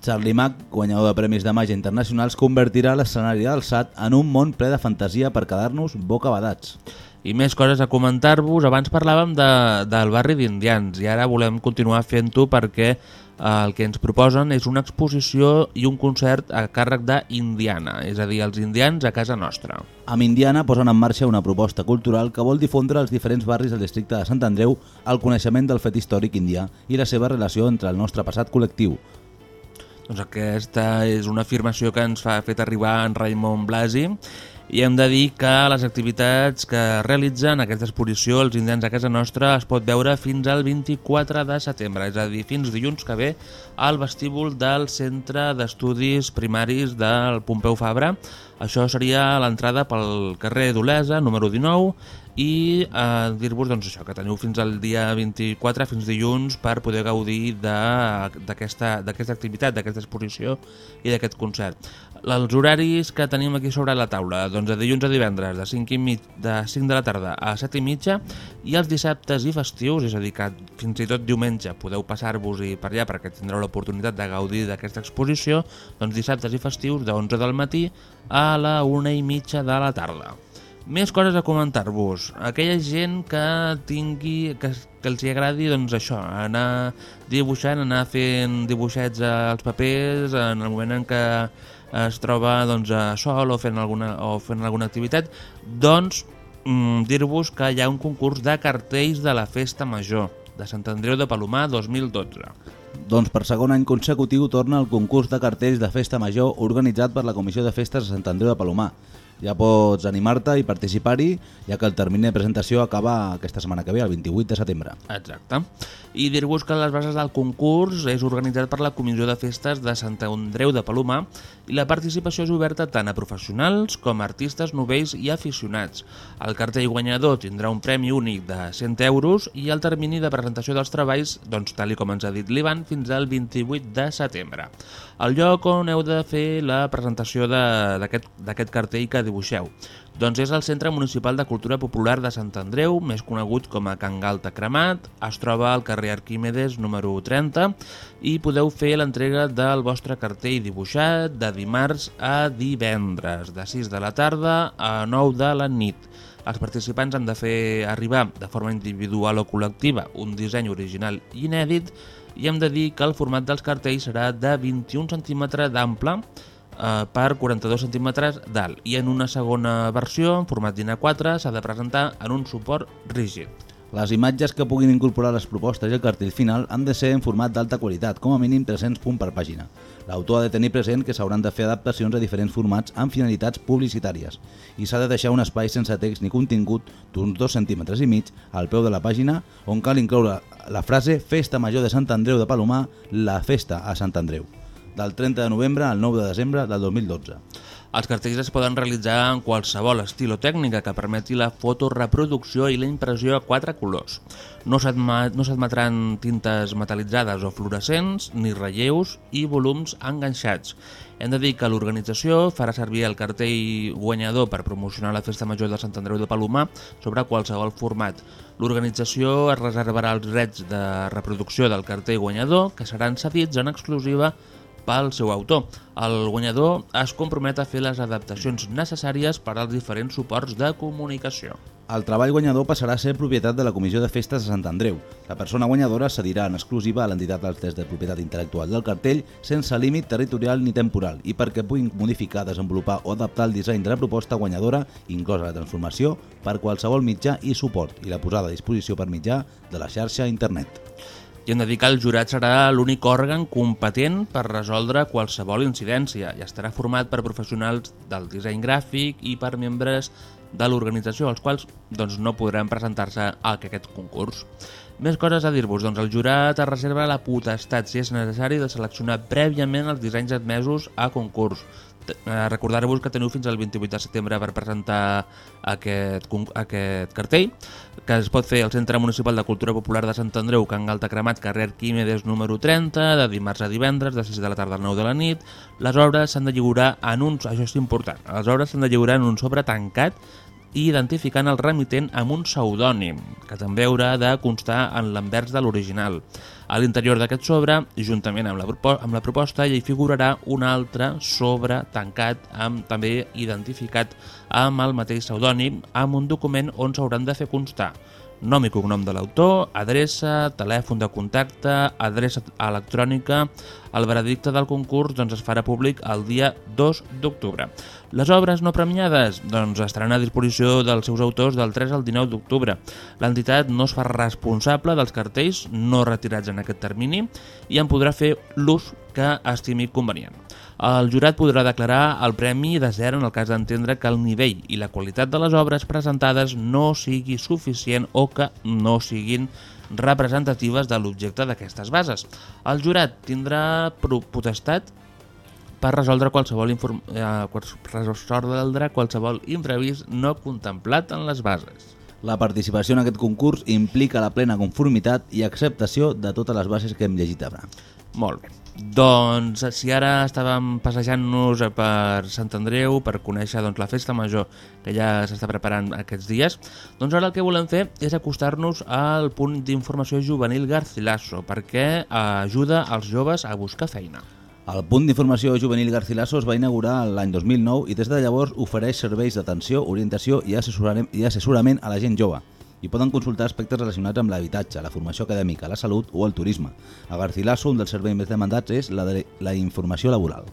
Charlie Mack, guanyador de Premis de Màgia Internacionals, convertirà l'escenari del SAT en un món ple de fantasia per quedar-nos bocabadats. I més coses a comentar-vos. Abans parlàvem de, del barri d'Indians i ara volem continuar fent-ho perquè eh, el que ens proposen és una exposició i un concert a càrrec d'Indiana, és a dir, els indians a casa nostra. Amb Indiana posen en marxa una proposta cultural que vol difondre als diferents barris del districte de Sant Andreu el coneixement del fet històric indià i la seva relació entre el nostre passat col·lectiu. Doncs aquesta és una afirmació que ens fa fet arribar en Raimon Blasi i hem de dir que les activitats que realitzen aquesta exposició Els Indians a casa nostra es pot veure fins al 24 de setembre, és a dir, fins dilluns que ve al vestíbul del Centre d'Estudis Primaris del Pompeu Fabra. Això seria l'entrada pel carrer d'Olesa, número 19, i eh, dir-vos doncs, això que teniu fins al dia 24, fins dilluns, per poder gaudir d'aquesta activitat, d'aquesta exposició i d'aquest concert. Els horaris que tenim aquí sobre la taula, doncs de dilluns a divendres, de 5, i mig, de 5 de la tarda a 7 i mitja, i els dissabtes i festius, és a dir, que fins i tot diumenge podeu passar-vos-hi per allà perquè tindreu l'oportunitat de gaudir d'aquesta exposició, doncs dissabtes i festius de 11 del matí a la 1 i mitja de la tarda. Més coses a comentar-vos. Aquella gent que tingui, que, que els hi agradi doncs això, anar dibuixant, anar fent dibuixets als papers en el moment en què es troba doncs, a sol o fent alguna, o fent alguna activitat, doncs mm, dir-vos que hi ha un concurs de cartells de la Festa Major de Sant Andreu de Palomar 2012. Doncs per segon any consecutiu torna el concurs de cartells de Festa Major organitzat per la Comissió de Festes de Sant Andreu de Palomar. Ja pots animar-te i participar-hi, ja que el termini de presentació acaba aquesta setmana que ve, el 28 de setembre. Exacte. I dir-vos que les bases del concurs és organitzat per la Comissió de Festes de Sant Andreu de Palomar i la participació és oberta tant a professionals com a artistes novells i aficionats. El cartell guanyador tindrà un premi únic de 100 euros i el termini de presentació dels treballs, doncs tal com ens ha dit l'Ivan, fins al 28 de setembre. El lloc on heu de fer la presentació d'aquest cartell que dibuixeu doncs és el Centre Municipal de Cultura Popular de Sant Andreu, més conegut com a Can Galta Cremat. Es troba al carrer Arquímedes número 30 i podeu fer l'entrega del vostre cartell dibuixat de dimarts a divendres, de 6 de la tarda a 9 de la nit. Els participants han de fer arribar de forma individual o col·lectiva un disseny original i inèdit i hem de dir que el format dels cartells serà de 21 cm d'ample eh, per 42 centímetres d'alt i en una segona versió, en format DIN A4, s'ha de presentar en un suport rígid. Les imatges que puguin incorporar les propostes i el cartell final han de ser en format d'alta qualitat, com a mínim 300 punts per pàgina. L'autor ha de tenir present que s'hauran de fer adaptacions a diferents formats amb finalitats publicitàries i s'ha de deixar un espai sense text ni contingut d'uns 2 centímetres i mig al peu de la pàgina on cal incloure la frase Festa Major de Sant Andreu de Palomar, la festa a Sant Andreu, del 30 de novembre al 9 de desembre del 2012. Els cartells es poden realitzar en qualsevol estil o tècnica que permeti la fotoreproducció i la impressió a quatre colors. No s'adma- no s'admetran tintes metal·litzades o fluorescents, ni relleus i volums enganxats. Hem de dir que l'organització farà servir el cartell guanyador per promocionar la Festa Major de Sant Andreu de Palomar sobre qualsevol format. L'organització es reservarà els drets de reproducció del cartell guanyador que seran cedits en exclusiva pel seu autor. El guanyador es compromet a fer les adaptacions necessàries per als diferents suports de comunicació. El treball guanyador passarà a ser propietat de la Comissió de Festes de Sant Andreu. La persona guanyadora cedirà en exclusiva a l'entitat dels tests de propietat intel·lectual del cartell sense límit territorial ni temporal i perquè puguin modificar, desenvolupar o adaptar el disseny de la proposta guanyadora, inclosa la transformació, per qualsevol mitjà i suport i la posada a disposició per mitjà de la xarxa internet. I hem de dir que el jurat serà l'únic òrgan competent per resoldre qualsevol incidència i estarà format per professionals del disseny gràfic i per membres de l'organització, els quals doncs, no podran presentar-se a aquest concurs. Més coses a dir-vos, doncs el jurat es reserva la potestat, si és necessari, de seleccionar prèviament els dissenys admesos a concurs. Eh, Recordar-vos que teniu fins al 28 de setembre per presentar aquest, aquest cartell, que es pot fer al Centre Municipal de Cultura Popular de Sant Andreu, Can Galta Cremat, carrer Arquímedes número 30, de dimarts a divendres, de 6 de la tarda a 9 de la nit. Les obres s'han de lliurar en uns... Això és important. Les obres s'han de lliurar en un sobre tancat i identificant el remitent amb un pseudònim, que també haurà de constar en l'anvers de l'original. A l'interior d'aquest sobre, juntament amb la, amb la proposta, hi figurarà un altre sobre tancat, amb, també identificat amb el mateix pseudònim, amb un document on s'hauran de fer constar nom i cognom de l'autor, adreça, telèfon de contacte, adreça electrònica... El veredicte del concurs doncs, es farà públic el dia 2 d'octubre. Les obres no premiades doncs, estaran a disposició dels seus autors del 3 al 19 d'octubre. L'entitat no es fa responsable dels cartells no retirats en aquest termini i en podrà fer l'ús que estimi convenient. El jurat podrà declarar el premi de zero en el cas d'entendre que el nivell i la qualitat de les obres presentades no sigui suficient o que no siguin representatives de l'objecte d'aquestes bases. El jurat tindrà potestat per resoldre qualsevol, eh, resoldre qualsevol imprevist no contemplat en les bases. La participació en aquest concurs implica la plena conformitat i acceptació de totes les bases que hem llegit ara. Molt bé. Doncs si ara estàvem passejant-nos per Sant Andreu per conèixer doncs, la festa major que ja s'està preparant aquests dies, doncs ara el que volem fer és acostar-nos al punt d'informació juvenil Garcilaso perquè ajuda els joves a buscar feina. El punt d'informació juvenil Garcilaso es va inaugurar l'any 2009 i des de llavors ofereix serveis d'atenció, orientació i i assessorament a la gent jove i poden consultar aspectes relacionats amb l'habitatge, la formació acadèmica, la salut o el turisme. A Garcilaso, un dels serveis més demandats és la de la informació laboral.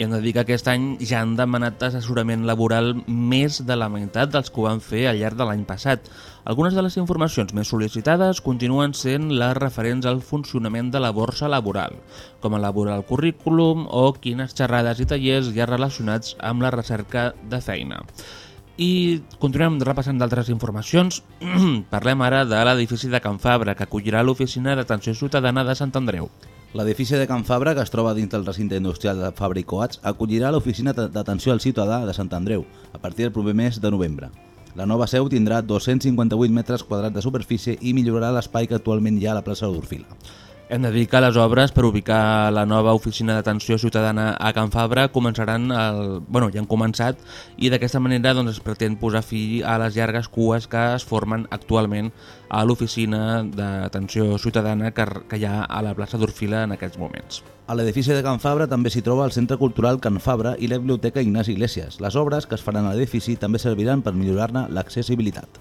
I hem de dir que aquest any ja han demanat assessorament laboral més de la meitat dels que ho van fer al llarg de l'any passat. Algunes de les informacions més sol·licitades continuen sent les referents al funcionament de la borsa laboral, com elaborar el currículum o quines xerrades i tallers hi ha relacionats amb la recerca de feina. I continuem repassant d'altres informacions. <clears throat> Parlem ara de l'edifici de Can Fabra, que acollirà l'oficina d'atenció ciutadana de Sant Andreu. L'edifici de Can Fabra, que es troba dins del recinte industrial de Fabra i Coats, acollirà l'oficina d'atenció al ciutadà de Sant Andreu a partir del proper mes de novembre. La nova seu tindrà 258 metres quadrats de superfície i millorarà l'espai que actualment hi ha a la plaça d'Orfila. Hem de dir que les obres per ubicar la nova oficina d'atenció ciutadana a Can Fabra. Començaran, el, bueno, ja han començat i d'aquesta manera doncs, es pretén posar fi a les llargues cues que es formen actualment a l'oficina d'atenció ciutadana que, que hi ha a la plaça d'Orfila en aquests moments. A l'edifici de Can Fabra també s'hi troba el Centre Cultural Can Fabra i la Biblioteca Ignasi Iglesias. Les obres que es faran a l'edifici també serviran per millorar-ne l'accessibilitat.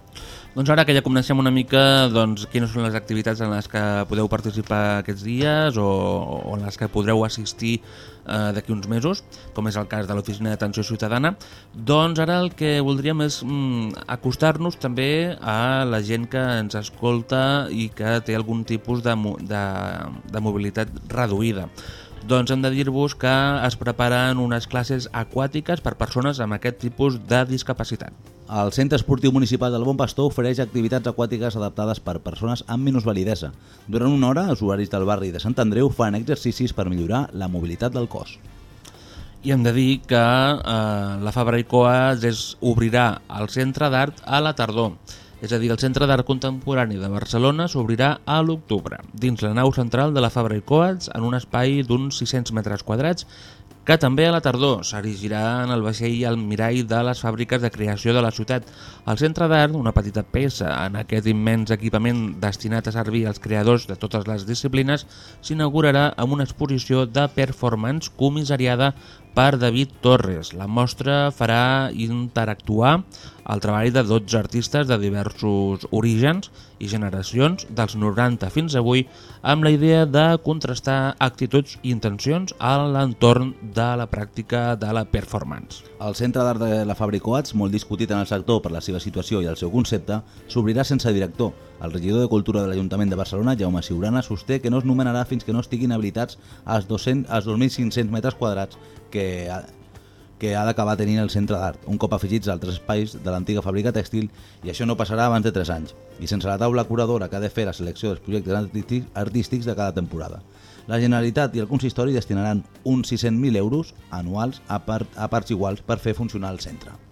Doncs ara que ja coneixem una mica doncs, quines són les activitats en les que podeu participar aquests dies o, o en les que podreu assistir eh, d'aquí uns mesos, com és el cas de l'Oficina d'Atenció Ciutadana, doncs ara el que voldríem és mm, acostar-nos també a la gent que ens escolta i que té algun tipus de, de, de mobilitat reduïda. Doncs hem de dir-vos que es preparen unes classes aquàtiques per persones amb aquest tipus de discapacitat. El Centre Esportiu Municipal del Bon Pastor ofereix activitats aquàtiques adaptades per persones amb minusvalidesa. Durant una hora, els usuaris del barri de Sant Andreu fan exercicis per millorar la mobilitat del cos. I hem de dir que eh, la Fabra i Coats es obrirà al Centre d'Art a la tardor. És a dir, el Centre d'Art Contemporani de Barcelona s'obrirà a l'octubre, dins la nau central de la Fabra i Coats, en un espai d'uns 600 metres quadrats, que també a la tardor s'erigirà en el vaixell el mirall de les fàbriques de creació de la ciutat. El Centre d'Art, una petita peça en aquest immens equipament destinat a servir als creadors de totes les disciplines, s'inaugurarà amb una exposició de performance comissariada per David Torres. La mostra farà interactuar el treball de 12 artistes de diversos orígens i generacions, dels 90 fins avui, amb la idea de contrastar actituds i intencions a l'entorn de la pràctica de la performance. El Centre d'Art de la Fàbrica Coats, molt discutit en el sector per la seva situació i el seu concepte, s'obrirà sense director. El regidor de Cultura de l'Ajuntament de Barcelona, Jaume Ciurana, sosté que no es nomenarà fins que no estiguin habilitats els, 200, els 2.500 metres quadrats que que ha d'acabar tenint el centre d'art, un cop afegits a altres espais de l'antiga fàbrica tèxtil, i això no passarà abans de 3 anys, i sense la taula curadora que ha de fer la selecció dels projectes artístics- de cada temporada. La Generalitat i el consistori destinaran uns 600.000 euros anuals a, part, a parts iguals per fer funcionar el centre.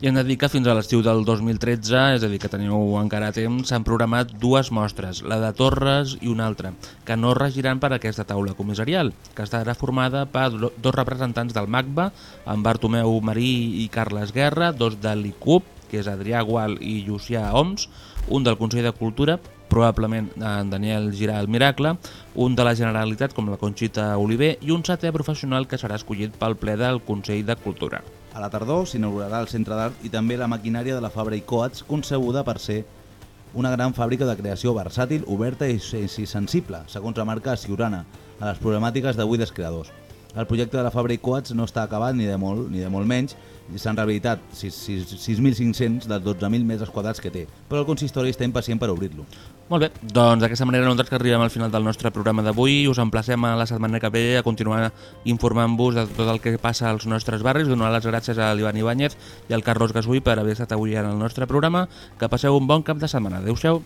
I hem de dir que fins a l'estiu del 2013, és a dir, que teniu encara temps, s'han programat dues mostres, la de Torres i una altra, que no regiran per aquesta taula comissarial, que estarà formada per do- dos representants del MACBA, en Bartomeu Marí i Carles Guerra, dos de l'ICUP, que és Adrià Gual i Llucià Oms, un del Consell de Cultura, probablement en Daniel Giral Miracle, un de la Generalitat com la Conxita Oliver i un setè professional que serà escollit pel ple del Consell de Cultura. A la tardor s'inaugurarà el centre d'art i també la maquinària de la Fabra i Coats, concebuda per ser una gran fàbrica de creació versàtil, oberta i, sensible, segons remarca Ciurana, a les problemàtiques d'avui dels creadors. El projecte de la Fabra i Coats no està acabat ni de molt, ni de molt menys, i s'han rehabilitat 6.500 dels 12.000 metres quadrats que té, però el consistori està impacient per obrir-lo. Molt bé, doncs d'aquesta manera nosaltres que arribem al final del nostre programa d'avui us emplacem a la setmana que ve a continuar informant-vos de tot el que passa als nostres barris, donar les gràcies a l'Ivan Ibáñez i al Carlos Gasui per haver estat avui en el nostre programa, que passeu un bon cap de setmana. Adéu-siau.